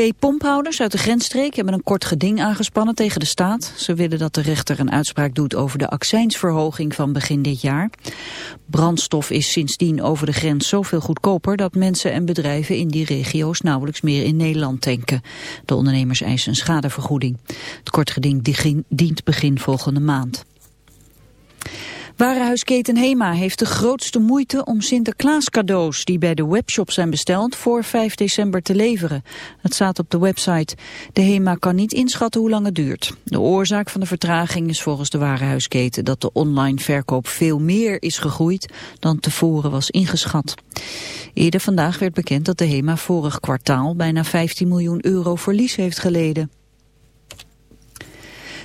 Twee pomphouders uit de grensstreek hebben een kort geding aangespannen tegen de staat. Ze willen dat de rechter een uitspraak doet over de accijnsverhoging van begin dit jaar. Brandstof is sindsdien over de grens zoveel goedkoper dat mensen en bedrijven in die regio's nauwelijks meer in Nederland tanken. De ondernemers eisen een schadevergoeding. Het kort geding dient begin volgende maand. Warenhuisketen Hema heeft de grootste moeite om Sinterklaas cadeaus die bij de webshop zijn besteld voor 5 december te leveren. Het staat op de website. De Hema kan niet inschatten hoe lang het duurt. De oorzaak van de vertraging is volgens de warenhuisketen dat de online verkoop veel meer is gegroeid dan tevoren was ingeschat. Eerder vandaag werd bekend dat de Hema vorig kwartaal bijna 15 miljoen euro verlies heeft geleden.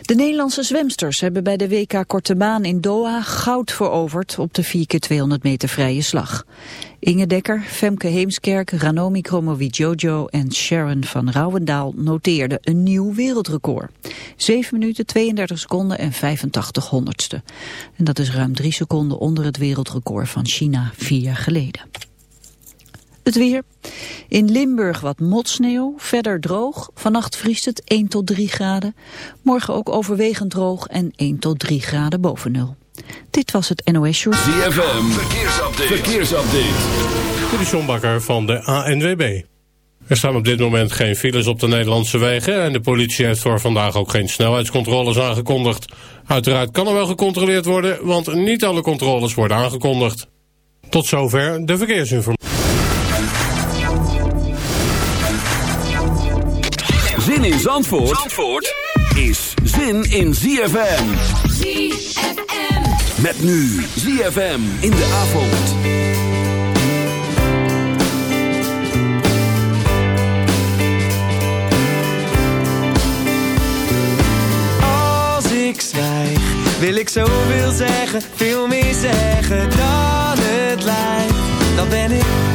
De Nederlandse zwemsters hebben bij de WK Korte Baan in Doha goud veroverd op de 4x200 meter vrije slag. Inge Dekker, Femke Heemskerk, Ranomi Kromowidjojo en Sharon van Rouwendaal noteerden een nieuw wereldrecord. 7 minuten 32 seconden en 85 honderdste. En dat is ruim 3 seconden onder het wereldrecord van China vier jaar geleden. Het weer. In Limburg wat motsneeuw, verder droog. Vannacht vriest het 1 tot 3 graden. Morgen ook overwegend droog en 1 tot 3 graden boven nul. Dit was het NOS Short. ZFM, verkeersupdate. verkeersupdate. De van de ANWB. Er staan op dit moment geen files op de Nederlandse wegen... en de politie heeft voor vandaag ook geen snelheidscontroles aangekondigd. Uiteraard kan er wel gecontroleerd worden... want niet alle controles worden aangekondigd. Tot zover de verkeersinformatie. Zandvoort is zin in ZFM. ZFM. Met nu ZFM in de avond. Als ik zwijg, wil ik zoveel zeggen, veel meer zeggen dan het lijkt. Dan ben ik.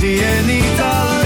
zie je niet alleen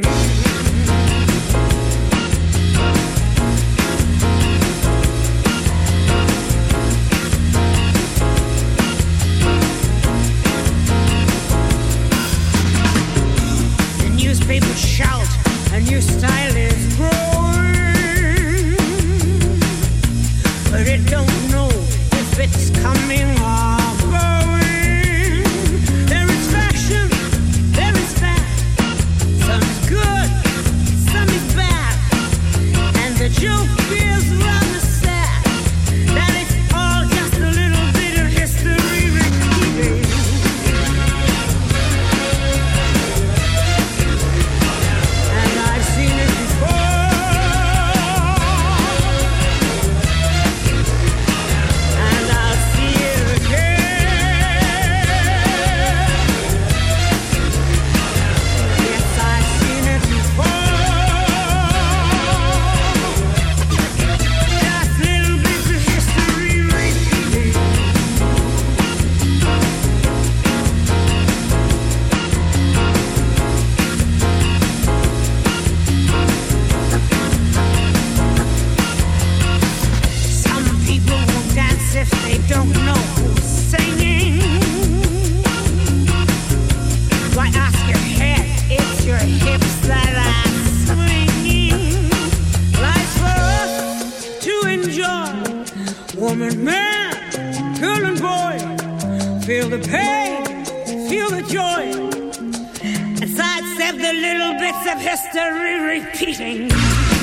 history repeating.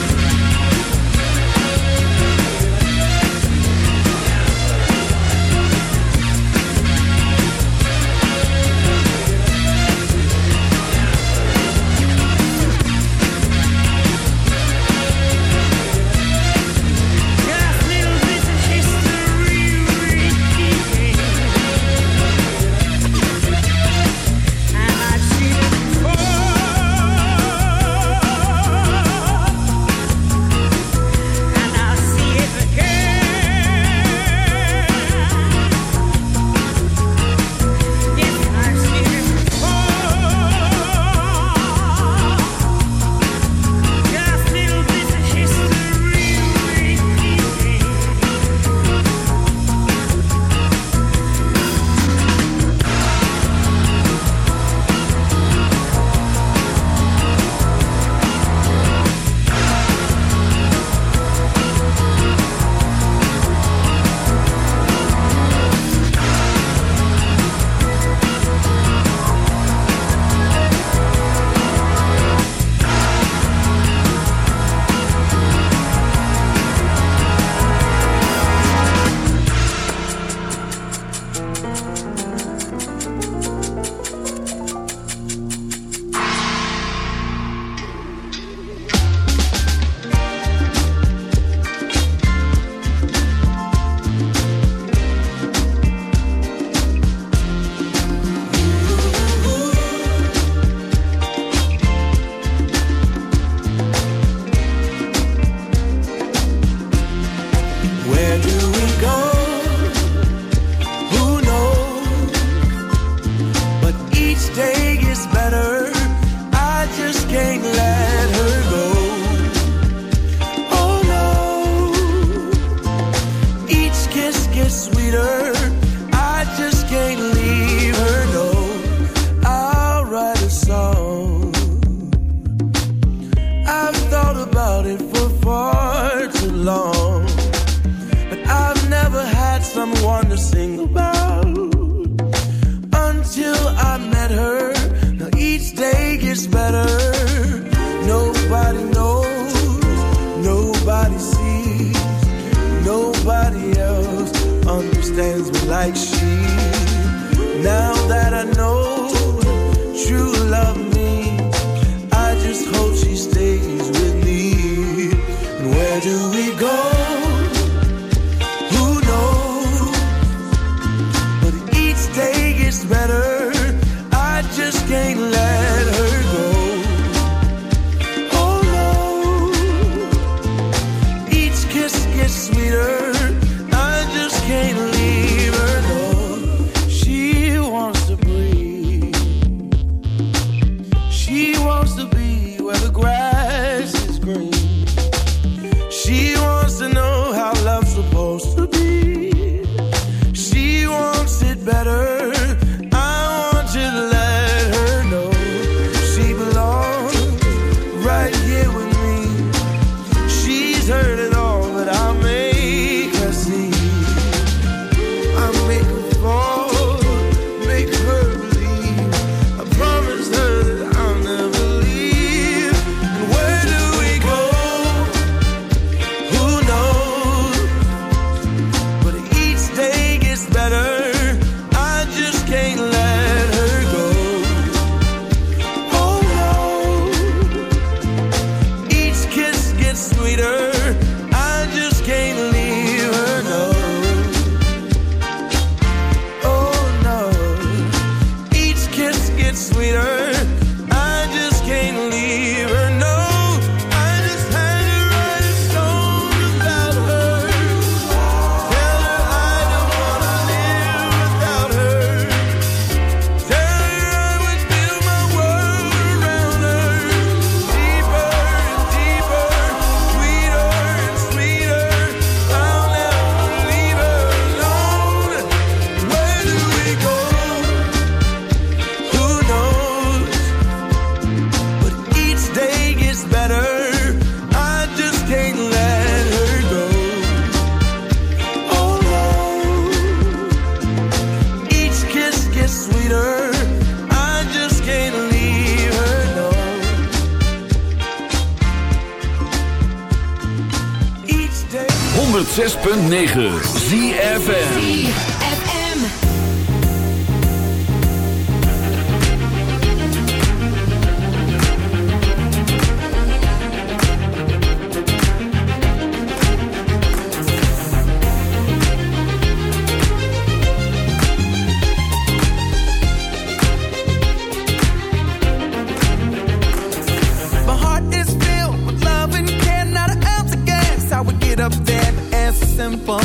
it up there and simple.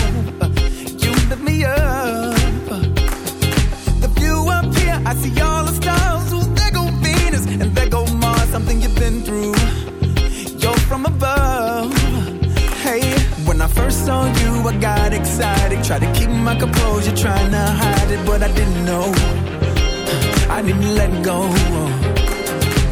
You lift me up. The view up here, I see all the stars. Ooh, there go Venus and there go Mars. Something you've been through. You're from above. Hey, when I first saw you, I got excited. Tried to keep my composure, trying to hide it, but I didn't know. I didn't let go.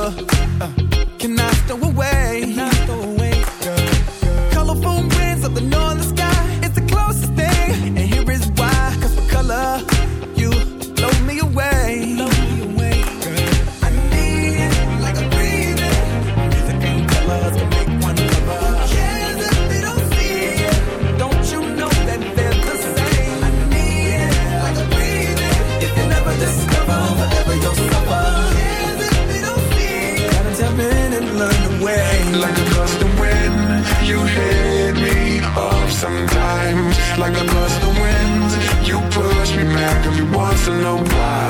love like a gust of wind. You push me back me once in a while.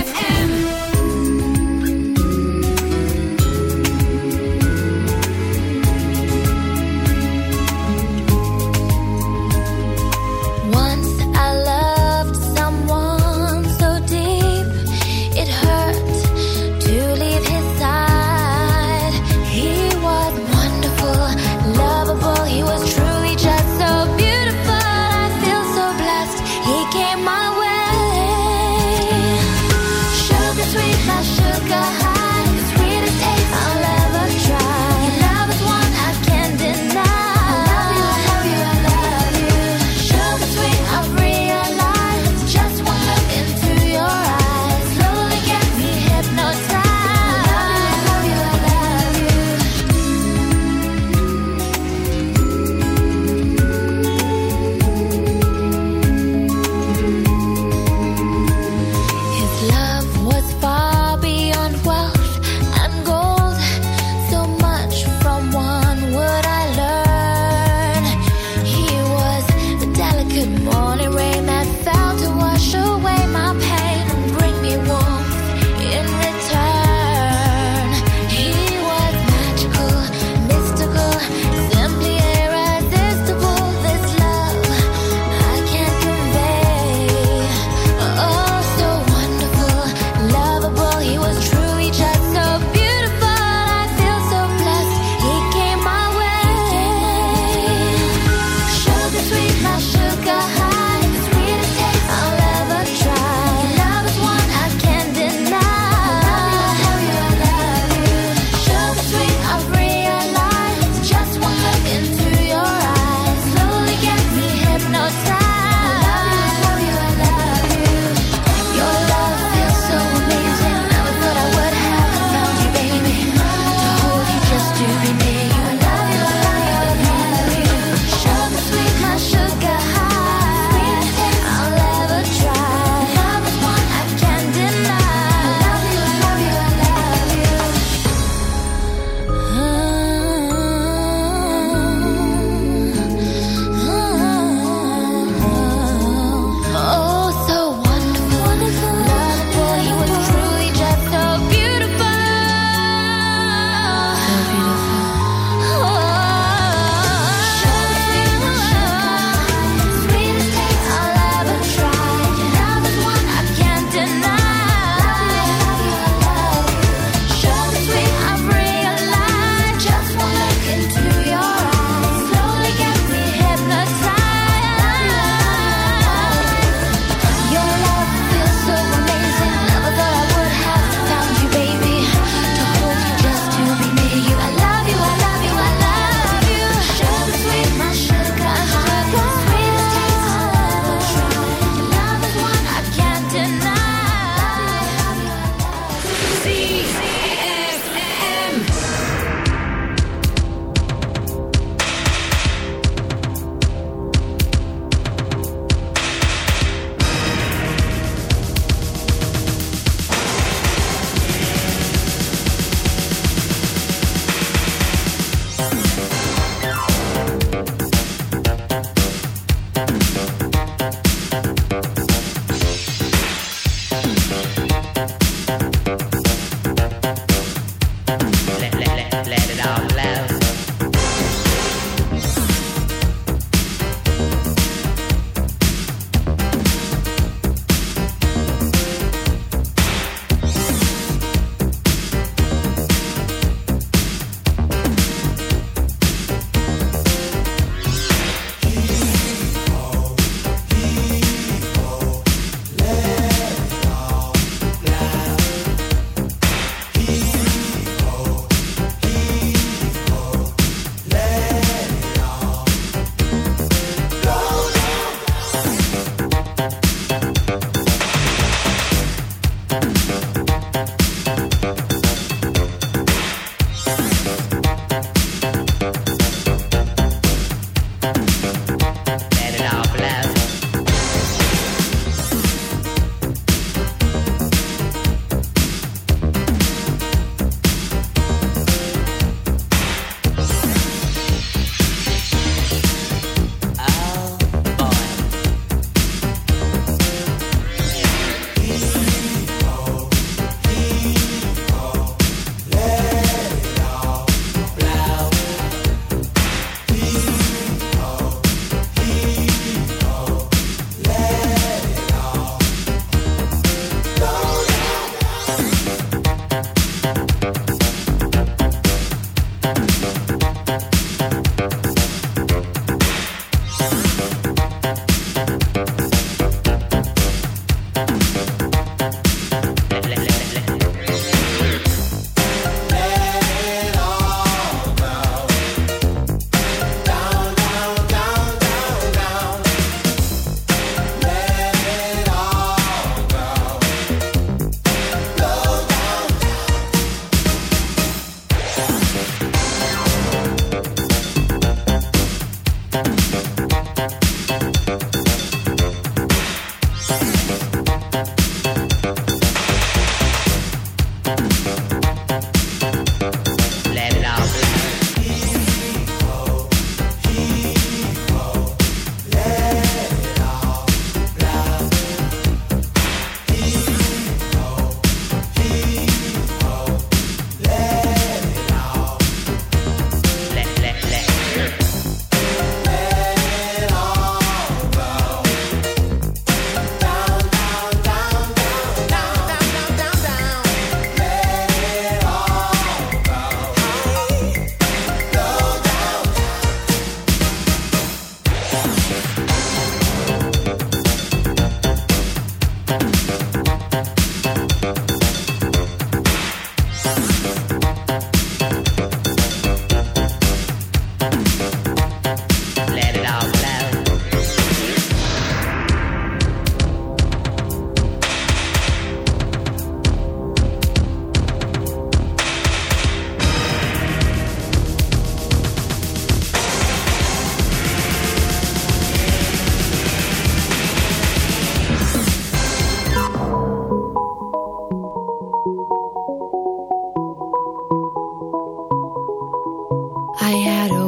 I had a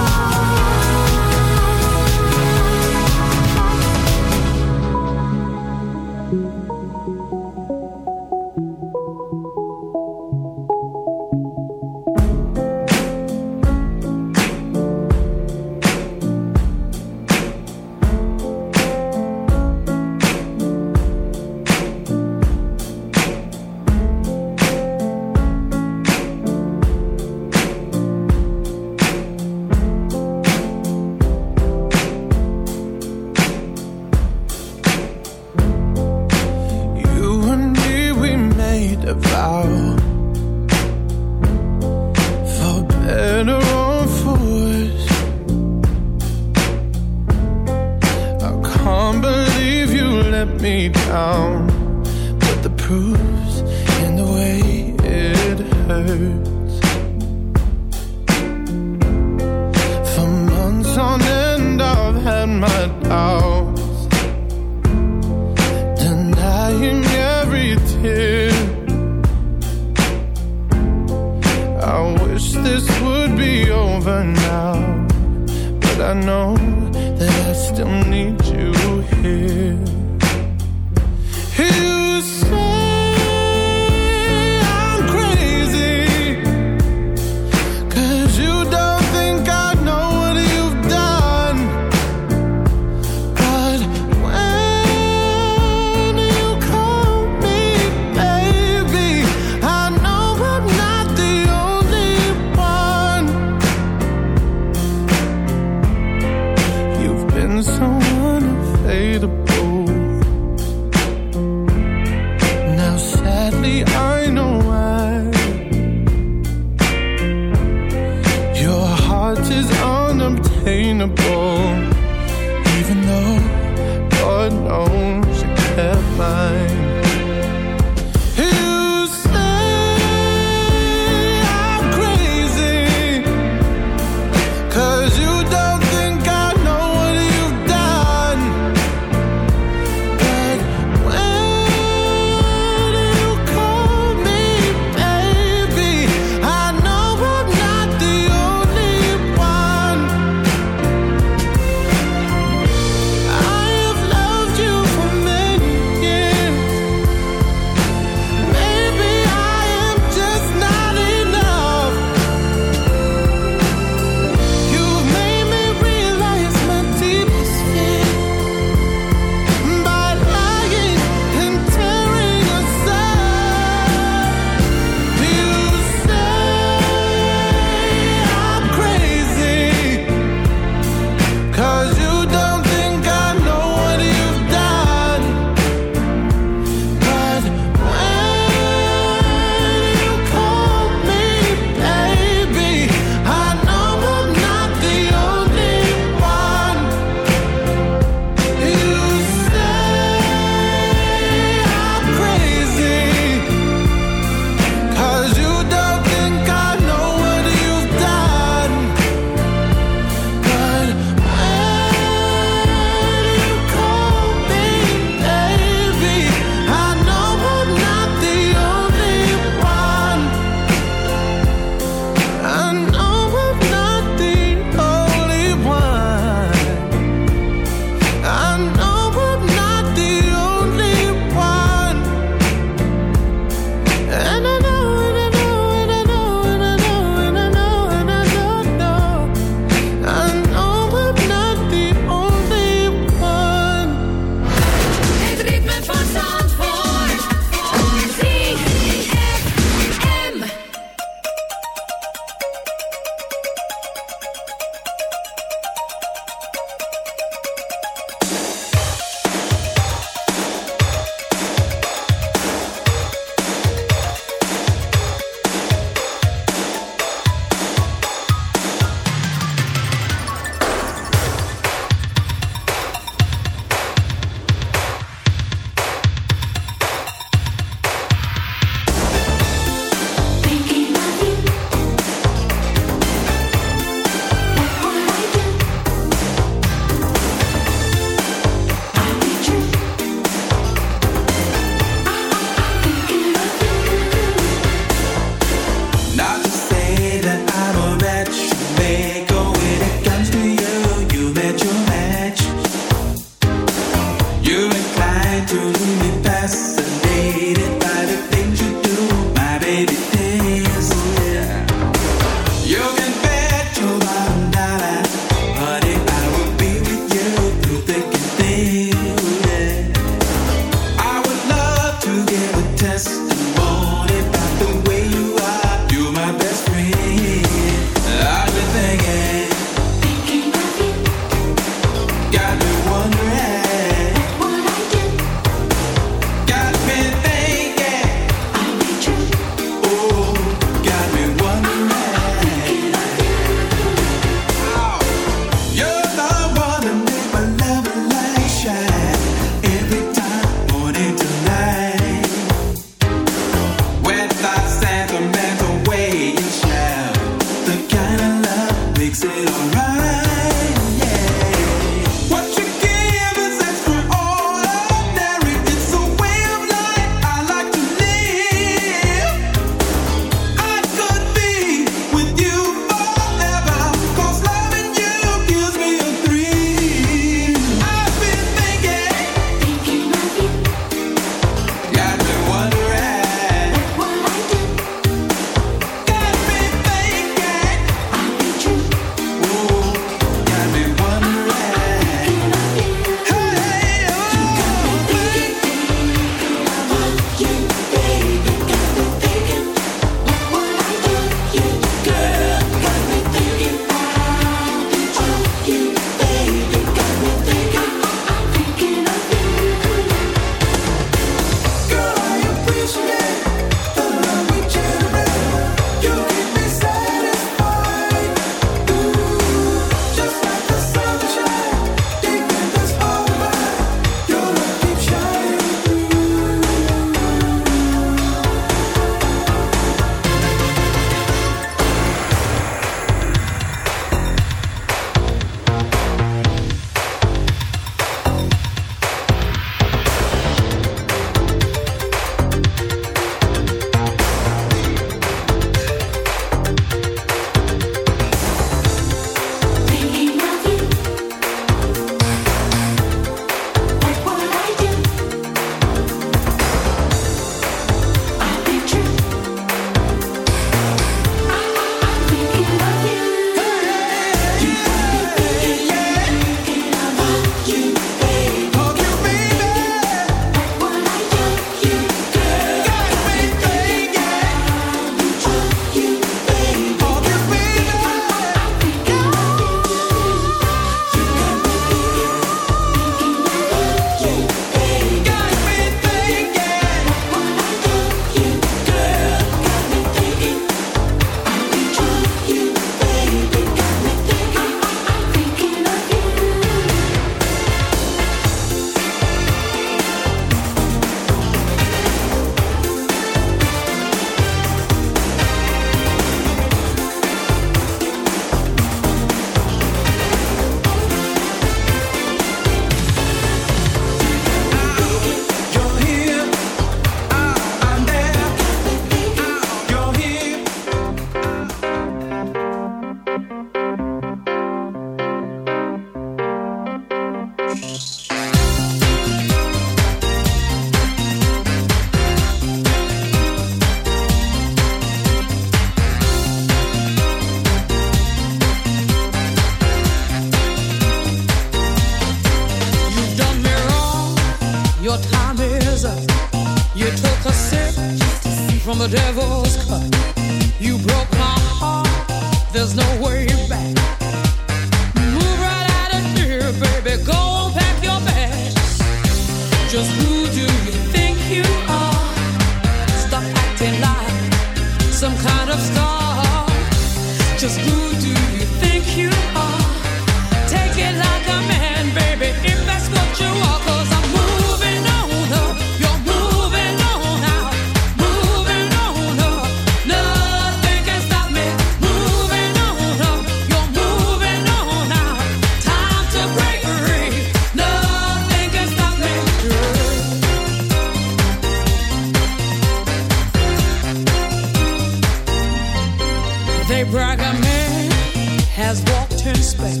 has walked in space,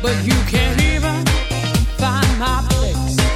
but you can't even find my place.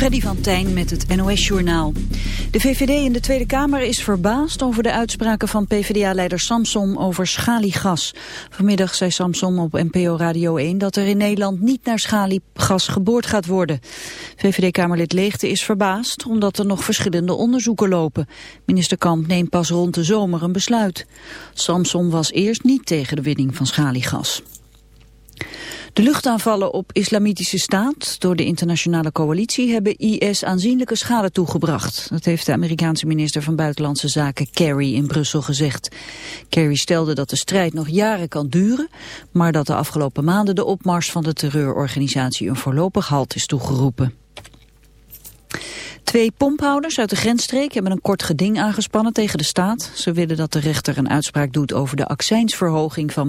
Freddy van Tijn met het NOS-journaal. De VVD in de Tweede Kamer is verbaasd over de uitspraken van PvdA-leider Samson over schaliegas. Vanmiddag zei Samson op NPO Radio 1 dat er in Nederland niet naar schaliegas geboord gaat worden. VVD-Kamerlid Leegte is verbaasd omdat er nog verschillende onderzoeken lopen. Minister Kamp neemt pas rond de zomer een besluit. Samson was eerst niet tegen de winning van schaliegas. De luchtaanvallen op islamitische staat door de internationale coalitie hebben IS aanzienlijke schade toegebracht. Dat heeft de Amerikaanse minister van Buitenlandse Zaken Kerry in Brussel gezegd. Kerry stelde dat de strijd nog jaren kan duren, maar dat de afgelopen maanden de opmars van de terreurorganisatie een voorlopig halt is toegeroepen. Twee pomphouders uit de grensstreek hebben een kort geding aangespannen tegen de staat. Ze willen dat de rechter een uitspraak doet over de accijnsverhoging van